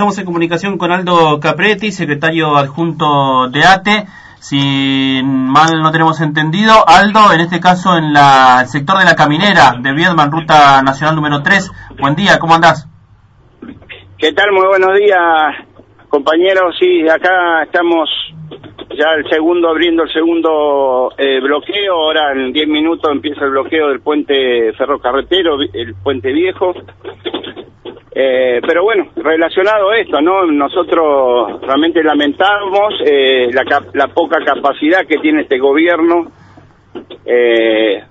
Estamos en comunicación con Aldo Capretti, secretario adjunto de ATE. Si mal no tenemos entendido, Aldo, en este caso en la, el sector de la caminera de Viedman, ruta nacional número 3. Buen día, ¿cómo andás? ¿Qué tal? Muy buenos días, compañeros. Sí, acá estamos ya el segundo, abriendo el segundo eh, bloqueo. Ahora en 10 minutos empieza el bloqueo del puente ferrocarretero, el puente viejo. Eh, pero bueno, relacionado a esto, ¿no? Nosotros realmente lamentamos eh, la, la, poca capacidad que tiene este gobierno, eh,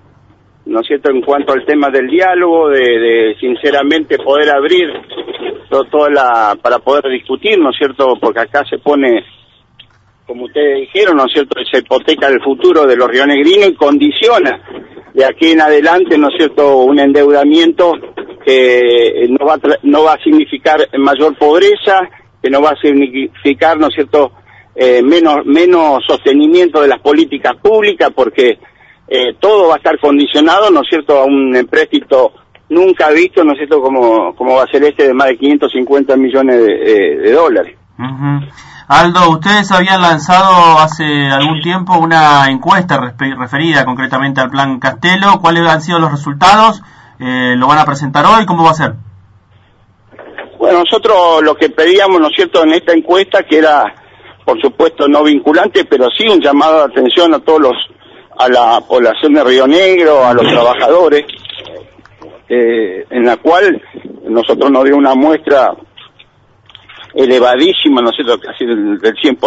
¿no es cierto?, en cuanto al tema del diálogo, de, sinceramente poder abrir todo, toda la, para poder discutir, ¿no es cierto?, porque acá se pone, como ustedes dijeron, ¿no es cierto?, se hipoteca el futuro de los rionegrinos y condiciona de aquí en adelante, ¿no es cierto?, un endeudamiento que no va, a no va a significar mayor pobreza, que no va a significar, ¿no es cierto?, eh, menos, menos sostenimiento de las políticas públicas, porque eh, todo va a estar condicionado, ¿no es cierto?, a un empréstito nunca visto, ¿no es cierto?, como, como va a ser este de más de 550 millones de, eh, dólares. Uh Aldo, ustedes habían lanzado hace algún tiempo una encuesta referida concretamente al plan Castelo. ¿Cuáles han sido los resultados? Eh, ¿Lo van a presentar hoy? ¿Cómo va a ser? Bueno, nosotros lo que pedíamos, ¿no es cierto?, en esta encuesta, que era, por supuesto, no vinculante, pero sí un llamado de atención a todos los, a la población de Río Negro, a los trabajadores, eh, en la cual nosotros nos dio una muestra elevadísima, ¿no es cierto?, casi del, del 100%,